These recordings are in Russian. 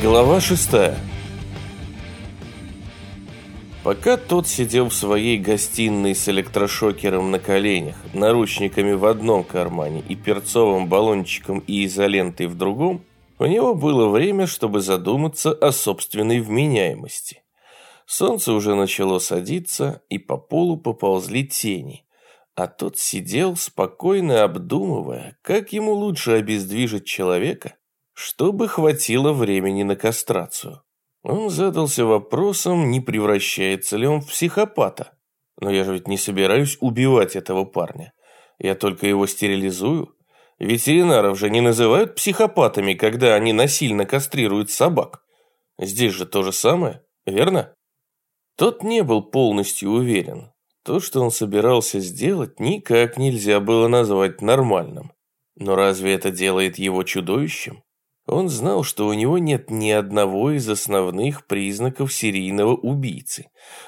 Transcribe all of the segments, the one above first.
Глава шестая. Пока тот сидел в своей гостиной с электрошокером на коленях, наручниками в одном кармане и перцовым баллончиком и изолентой в другом, у него было время, чтобы задуматься о собственной вменяемости. Солнце уже начало садиться, и по полу поползли тени. А тот сидел, спокойно обдумывая, как ему лучше обездвижить человека, чтобы хватило времени на кастрацию. Он задался вопросом, не превращается ли он в психопата. Но я же ведь не собираюсь убивать этого парня. Я только его стерилизую. Ветеринаров же не называют психопатами, когда они насильно кастрируют собак. Здесь же то же самое, верно? Тот не был полностью уверен. То, что он собирался сделать, никак нельзя было назвать нормальным. Но разве это делает его чудовищем? Он знал, что у него нет ни одного из основных признаков серийного убийцы.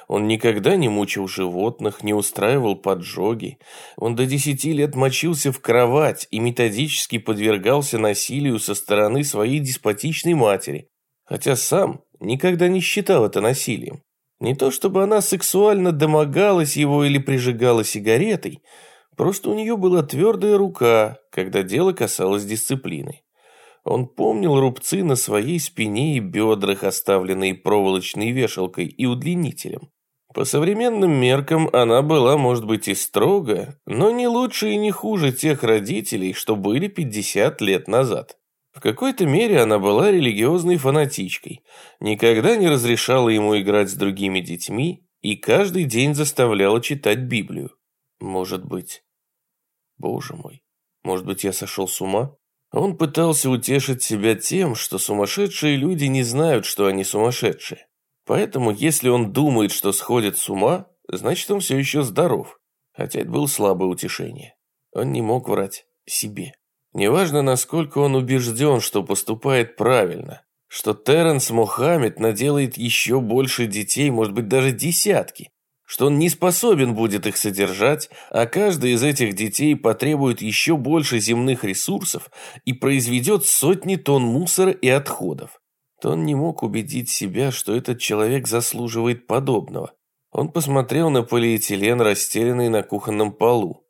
Он никогда не мучил животных, не устраивал поджоги. Он до десяти лет мочился в кровать и методически подвергался насилию со стороны своей деспотичной матери, хотя сам никогда не считал это насилием. Не то чтобы она сексуально домогалась его или прижигала сигаретой, просто у нее была твердая рука, когда дело касалось дисциплины. Он помнил рубцы на своей спине и бедрах, оставленные проволочной вешалкой и удлинителем. По современным меркам она была, может быть, и строго, но не лучше и не хуже тех родителей, что были 50 лет назад. В какой-то мере она была религиозной фанатичкой, никогда не разрешала ему играть с другими детьми и каждый день заставляла читать Библию. Может быть... Боже мой, может быть, я сошел с ума? Он пытался утешить себя тем, что сумасшедшие люди не знают, что они сумасшедшие. Поэтому, если он думает, что сходит с ума, значит, он все еще здоров. Хотя это было слабое утешение. Он не мог врать себе. Неважно, насколько он убежден, что поступает правильно, что Терренс Мохаммед наделает еще больше детей, может быть, даже десятки, что он не способен будет их содержать, а каждый из этих детей потребует еще больше земных ресурсов и произведет сотни тонн мусора и отходов, то он не мог убедить себя, что этот человек заслуживает подобного. Он посмотрел на полиэтилен, расстеленный на кухонном полу.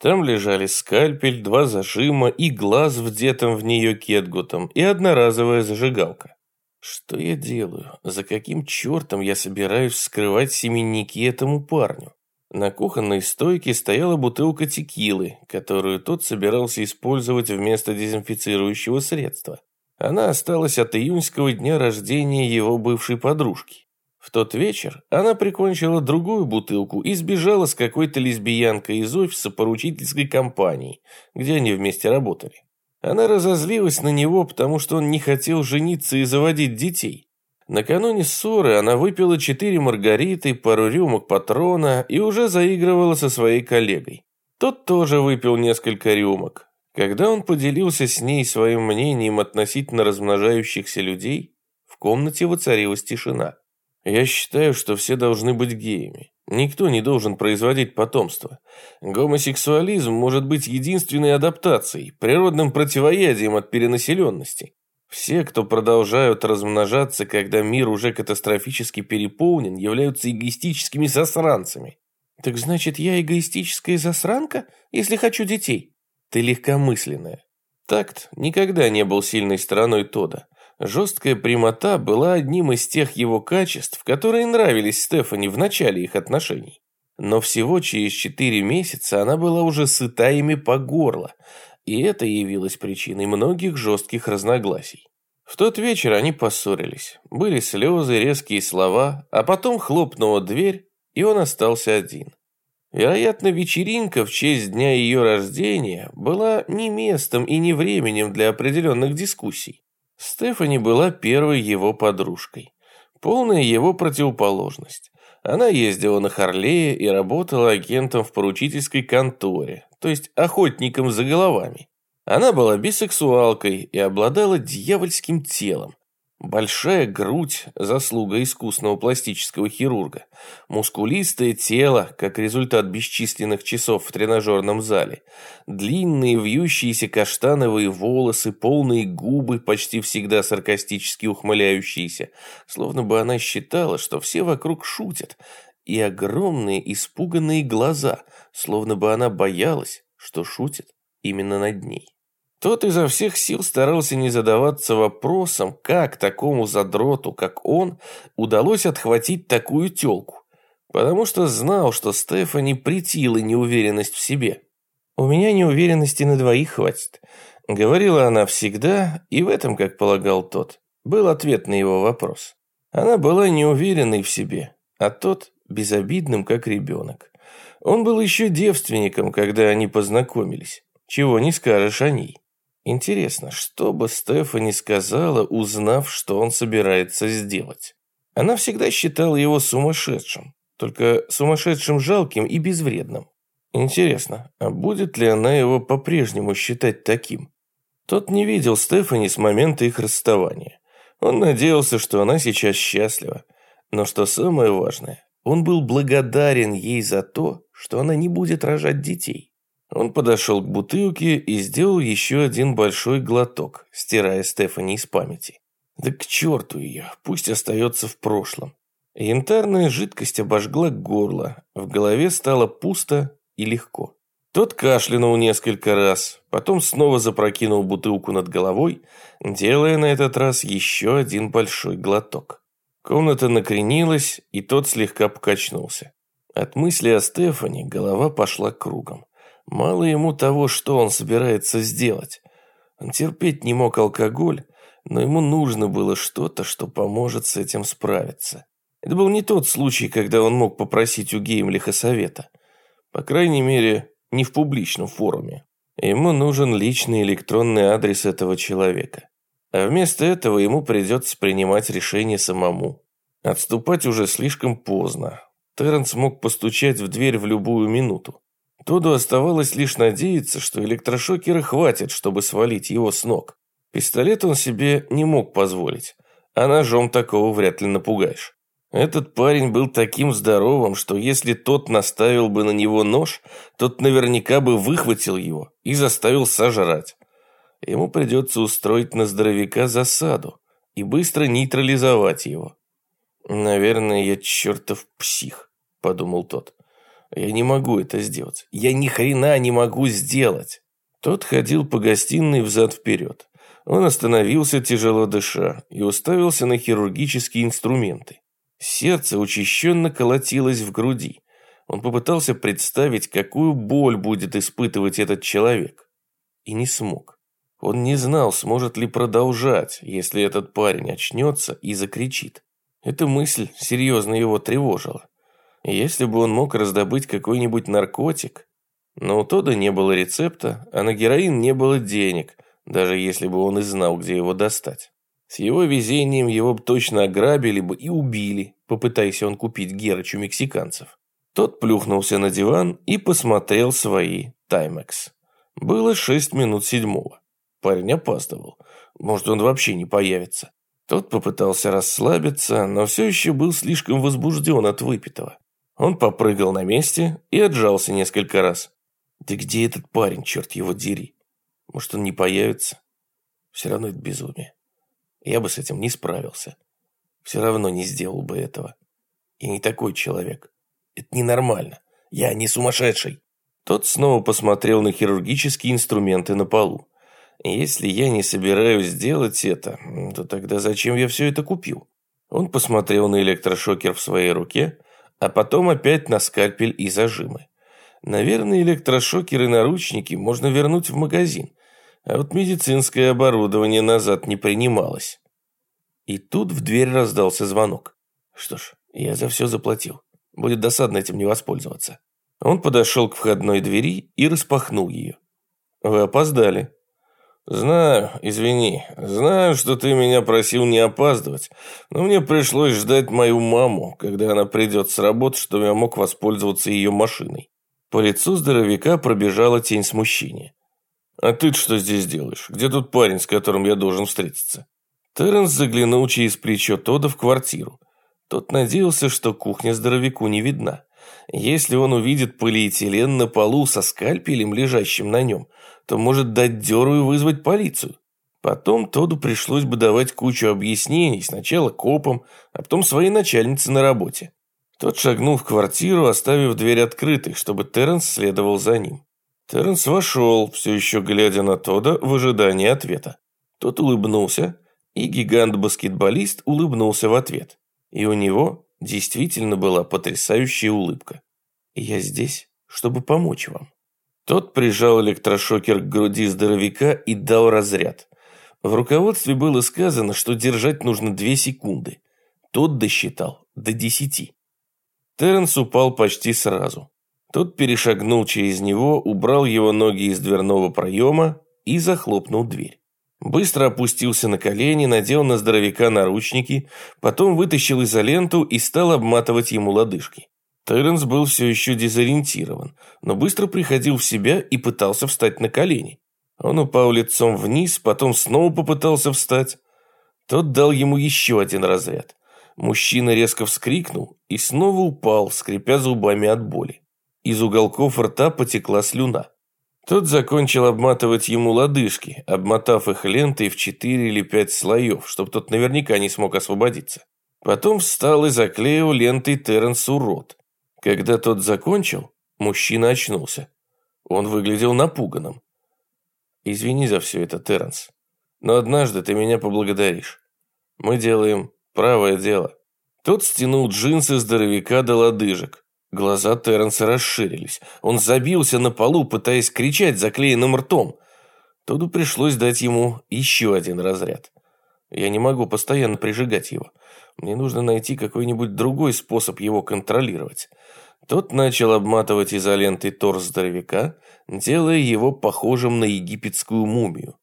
Там лежали скальпель, два зажима и глаз, вдетым в нее кетгутом, и одноразовая зажигалка. Что я делаю? За каким чертом я собираюсь скрывать семенники этому парню? На кухонной стойке стояла бутылка текилы, которую тот собирался использовать вместо дезинфицирующего средства. Она осталась от июньского дня рождения его бывшей подружки. В тот вечер она прикончила другую бутылку и сбежала с какой-то лесбиянкой из офиса поручительской компании, где они вместе работали. Она разозлилась на него, потому что он не хотел жениться и заводить детей. Накануне ссоры она выпила четыре маргариты, пару рюмок патрона и уже заигрывала со своей коллегой. Тот тоже выпил несколько рюмок. Когда он поделился с ней своим мнением относительно размножающихся людей, в комнате воцарилась тишина. «Я считаю, что все должны быть геями. Никто не должен производить потомство. Гомосексуализм может быть единственной адаптацией, природным противоядием от перенаселенности. Все, кто продолжают размножаться, когда мир уже катастрофически переполнен, являются эгоистическими засранцами. Так значит, я эгоистическая засранка, если хочу детей? Ты легкомысленная. Такт никогда не был сильной стороной Тода. Жесткая прямота была одним из тех его качеств, которые нравились Стефани в начале их отношений. Но всего через четыре месяца она была уже сыта ими по горло, и это явилось причиной многих жестких разногласий. В тот вечер они поссорились. Были слезы, резкие слова, а потом хлопнула дверь, и он остался один. Вероятно, вечеринка в честь дня ее рождения была не местом и не временем для определенных дискуссий. Стефани была первой его подружкой. Полная его противоположность. Она ездила на Харлее и работала агентом в поручительской конторе, то есть охотником за головами. Она была бисексуалкой и обладала дьявольским телом. Большая грудь – заслуга искусного пластического хирурга. Мускулистое тело, как результат бесчисленных часов в тренажерном зале. Длинные вьющиеся каштановые волосы, полные губы, почти всегда саркастически ухмыляющиеся. Словно бы она считала, что все вокруг шутят. И огромные испуганные глаза, словно бы она боялась, что шутят именно над ней. Тот изо всех сил старался не задаваться вопросом, как такому задроту, как он, удалось отхватить такую тёлку, потому что знал, что Стефани претила неуверенность в себе. «У меня неуверенности на двоих хватит», — говорила она всегда, и в этом, как полагал тот, был ответ на его вопрос. Она была неуверенной в себе, а тот безобидным, как ребенок. Он был еще девственником, когда они познакомились. Чего не скажешь о ней. Интересно, что бы Стефани сказала, узнав, что он собирается сделать? Она всегда считала его сумасшедшим, только сумасшедшим жалким и безвредным. Интересно, а будет ли она его по-прежнему считать таким? Тот не видел Стефани с момента их расставания. Он надеялся, что она сейчас счастлива. Но что самое важное, он был благодарен ей за то, что она не будет рожать детей. Он подошел к бутылке и сделал еще один большой глоток, стирая Стефани из памяти. Да к черту ее, пусть остается в прошлом. Янтарная жидкость обожгла горло, в голове стало пусто и легко. Тот кашлянул несколько раз, потом снова запрокинул бутылку над головой, делая на этот раз еще один большой глоток. Комната накренилась, и тот слегка покачнулся. От мысли о Стефани голова пошла кругом. Мало ему того, что он собирается сделать. Он терпеть не мог алкоголь, но ему нужно было что-то, что поможет с этим справиться. Это был не тот случай, когда он мог попросить у Геймлиха совета. По крайней мере, не в публичном форуме. Ему нужен личный электронный адрес этого человека. А вместо этого ему придется принимать решение самому. Отступать уже слишком поздно. Терренс мог постучать в дверь в любую минуту. Тоду оставалось лишь надеяться, что электрошокера хватит, чтобы свалить его с ног. Пистолет он себе не мог позволить, а ножом такого вряд ли напугаешь. Этот парень был таким здоровым, что если тот наставил бы на него нож, тот наверняка бы выхватил его и заставил сожрать. Ему придется устроить на здоровяка засаду и быстро нейтрализовать его. «Наверное, я чертов псих», — подумал тот. Я не могу это сделать. Я ни хрена не могу сделать. Тот ходил по гостиной взад-вперед. Он остановился, тяжело дыша, и уставился на хирургические инструменты. Сердце учащенно колотилось в груди. Он попытался представить, какую боль будет испытывать этот человек. И не смог. Он не знал, сможет ли продолжать, если этот парень очнется и закричит. Эта мысль серьезно его тревожила. Если бы он мог раздобыть какой-нибудь наркотик. Но у Тода не было рецепта, а на героин не было денег, даже если бы он и знал, где его достать. С его везением его бы точно ограбили бы и убили, попытаясь он купить Герыч у мексиканцев. Тот плюхнулся на диван и посмотрел свои Таймекс. Было шесть минут седьмого. Парень опаздывал. Может, он вообще не появится. Тот попытался расслабиться, но все еще был слишком возбужден от выпитого. Он попрыгал на месте и отжался несколько раз. Да где этот парень, черт его дери? Может, он не появится? Все равно это безумие. Я бы с этим не справился. Все равно не сделал бы этого. Я не такой человек. Это ненормально. Я не сумасшедший. Тот снова посмотрел на хирургические инструменты на полу. Если я не собираюсь сделать это, то тогда зачем я все это купил? Он посмотрел на электрошокер в своей руке, а потом опять на скальпель и зажимы. Наверное, электрошокеры и наручники можно вернуть в магазин, а вот медицинское оборудование назад не принималось. И тут в дверь раздался звонок. Что ж, я за все заплатил. Будет досадно этим не воспользоваться. Он подошел к входной двери и распахнул ее. «Вы опоздали», «Знаю, извини. Знаю, что ты меня просил не опаздывать, но мне пришлось ждать мою маму, когда она придет с работы, чтобы я мог воспользоваться ее машиной». По лицу здоровяка пробежала тень смущения. «А ты что здесь делаешь? Где тот парень, с которым я должен встретиться?» Терренс заглянул через плечо Тода в квартиру. Тот надеялся, что кухня здоровяку не видна. Если он увидит полиэтилен на полу со скальпелем, лежащим на нем, то может дать дёру и вызвать полицию. Потом Тоду пришлось бы давать кучу объяснений, сначала копам, а потом своей начальнице на работе. Тот шагнул в квартиру, оставив дверь открытой, чтобы Терренс следовал за ним. Терренс вошел, все еще глядя на Тода в ожидании ответа. Тот улыбнулся, и гигант-баскетболист улыбнулся в ответ. И у него действительно была потрясающая улыбка. «Я здесь, чтобы помочь вам». Тот прижал электрошокер к груди здоровяка и дал разряд. В руководстве было сказано, что держать нужно две секунды. Тот досчитал до десяти. Терренс упал почти сразу. Тот перешагнул через него, убрал его ноги из дверного проема и захлопнул дверь. Быстро опустился на колени, надел на здоровяка наручники, потом вытащил изоленту и стал обматывать ему лодыжки. Терренс был все еще дезориентирован, но быстро приходил в себя и пытался встать на колени. Он упал лицом вниз, потом снова попытался встать. Тот дал ему еще один разряд. Мужчина резко вскрикнул и снова упал, скрипя зубами от боли. Из уголков рта потекла слюна. Тот закончил обматывать ему лодыжки, обмотав их лентой в четыре или пять слоев, чтобы тот наверняка не смог освободиться. Потом встал и заклеил лентой Терренсу рот. Когда тот закончил, мужчина очнулся. Он выглядел напуганным. «Извини за все это, Терренс, но однажды ты меня поблагодаришь. Мы делаем правое дело». Тот стянул джинсы здоровяка до лодыжек, Глаза Терренса расширились. Он забился на полу, пытаясь кричать заклеенным ртом. Тоду пришлось дать ему еще один разряд. Я не могу постоянно прижигать его. Мне нужно найти какой-нибудь другой способ его контролировать. Тот начал обматывать изолентой торс здоровяка, делая его похожим на египетскую мумию.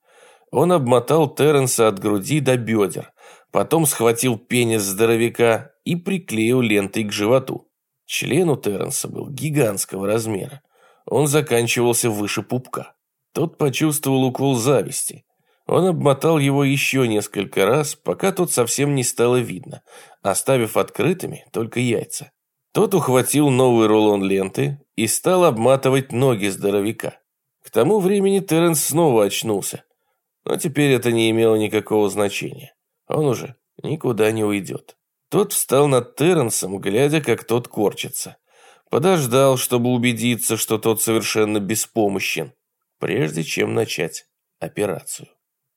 Он обмотал Терренса от груди до бедер, потом схватил пенис здоровяка и приклеил лентой к животу. Член у Терренса был гигантского размера. Он заканчивался выше пупка. Тот почувствовал укол зависти. Он обмотал его еще несколько раз, пока тут совсем не стало видно, оставив открытыми только яйца. Тот ухватил новый рулон ленты и стал обматывать ноги здоровяка. К тому времени Терренс снова очнулся. Но теперь это не имело никакого значения. Он уже никуда не уйдет. Тот встал над Терренсом, глядя, как тот корчится. Подождал, чтобы убедиться, что тот совершенно беспомощен, прежде чем начать операцию.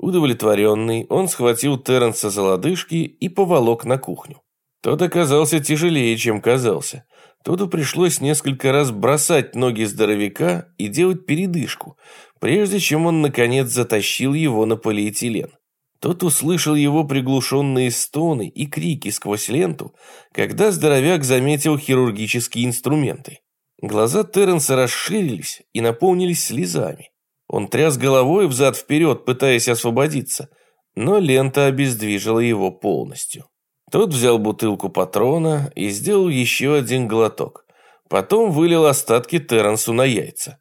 Удовлетворенный, он схватил Терренса за лодыжки и поволок на кухню. Тот оказался тяжелее, чем казался. Тоду пришлось несколько раз бросать ноги здоровяка и делать передышку, прежде чем он, наконец, затащил его на полиэтилен. Тот услышал его приглушенные стоны и крики сквозь ленту, когда здоровяк заметил хирургические инструменты. Глаза Терренса расширились и наполнились слезами. Он тряс головой взад-вперед, пытаясь освободиться, но лента обездвижила его полностью. Тот взял бутылку патрона и сделал еще один глоток. Потом вылил остатки Терренсу на яйца.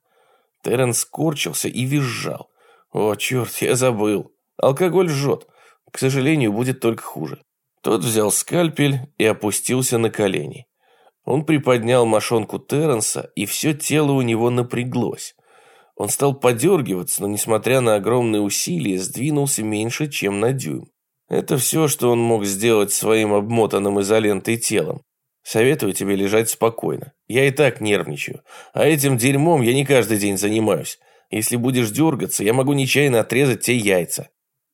Терренс корчился и визжал. «О, черт, я забыл!» Алкоголь жжет. К сожалению, будет только хуже. Тот взял скальпель и опустился на колени. Он приподнял мошонку Терренса, и все тело у него напряглось. Он стал подергиваться, но, несмотря на огромные усилия, сдвинулся меньше, чем на дюйм. Это все, что он мог сделать своим обмотанным изолентой телом. Советую тебе лежать спокойно. Я и так нервничаю. А этим дерьмом я не каждый день занимаюсь. Если будешь дергаться, я могу нечаянно отрезать те яйца.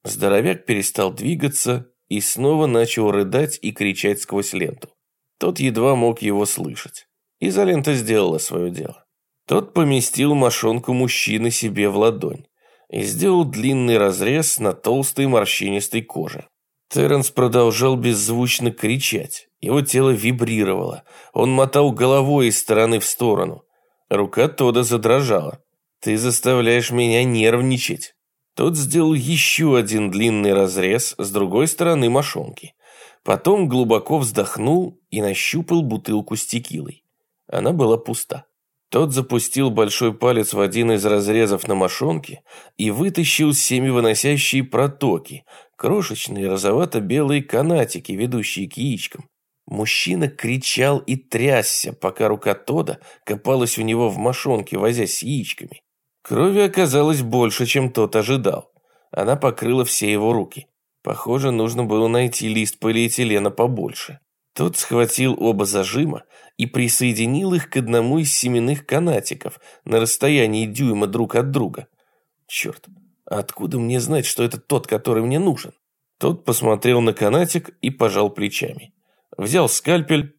Здоровяк перестал двигаться и снова начал рыдать и кричать сквозь ленту. Тот едва мог его слышать. Изолента сделала свое дело. Тот поместил мошонку мужчины себе в ладонь и сделал длинный разрез на толстой морщинистой коже. Терренс продолжал беззвучно кричать. Его тело вибрировало. Он мотал головой из стороны в сторону. Рука Тода задрожала. «Ты заставляешь меня нервничать». Тот сделал еще один длинный разрез с другой стороны мошонки. Потом глубоко вздохнул и нащупал бутылку с текилой. Она была пуста. Тот запустил большой палец в один из разрезов на мошонке и вытащил семивыносящие протоки, Крошечные розовато-белые канатики, ведущие к яичкам. Мужчина кричал и трясся, пока рука Тода копалась у него в мошонке, возясь с яичками. Крови оказалось больше, чем тот ожидал. Она покрыла все его руки. Похоже, нужно было найти лист полиэтилена побольше. Тот схватил оба зажима и присоединил их к одному из семенных канатиков на расстоянии дюйма друг от друга. Черт, откуда мне знать, что это тот, который мне нужен? Тот посмотрел на канатик и пожал плечами. Взял скальпель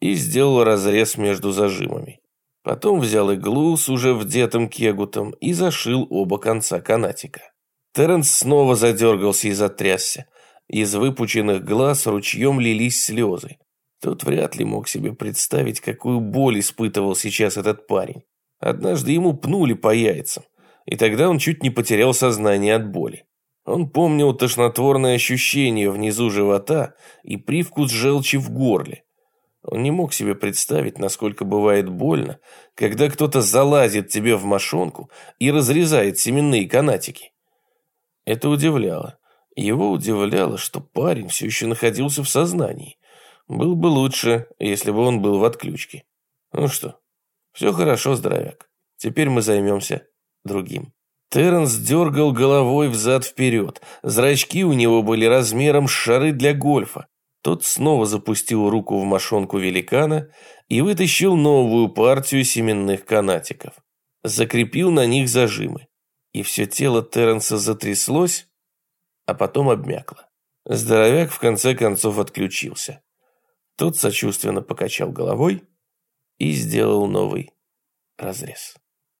и сделал разрез между зажимами. Потом взял иглу с уже вдетым кегутом и зашил оба конца канатика. Терренс снова задергался и затрясся. Из выпученных глаз ручьем лились слезы. Тот вряд ли мог себе представить, какую боль испытывал сейчас этот парень. Однажды ему пнули по яйцам, и тогда он чуть не потерял сознание от боли. Он помнил тошнотворное ощущение внизу живота и привкус желчи в горле. Он не мог себе представить, насколько бывает больно, когда кто-то залазит тебе в мошонку и разрезает семенные канатики. Это удивляло. Его удивляло, что парень все еще находился в сознании. Был бы лучше, если бы он был в отключке. Ну что, все хорошо, здоровяк. Теперь мы займемся другим. Терренс дергал головой взад-вперед. Зрачки у него были размером с шары для гольфа. Тот снова запустил руку в мошонку великана и вытащил новую партию семенных канатиков. Закрепил на них зажимы и все тело Терренса затряслось, а потом обмякло. Здоровяк в конце концов отключился. Тот сочувственно покачал головой и сделал новый разрез.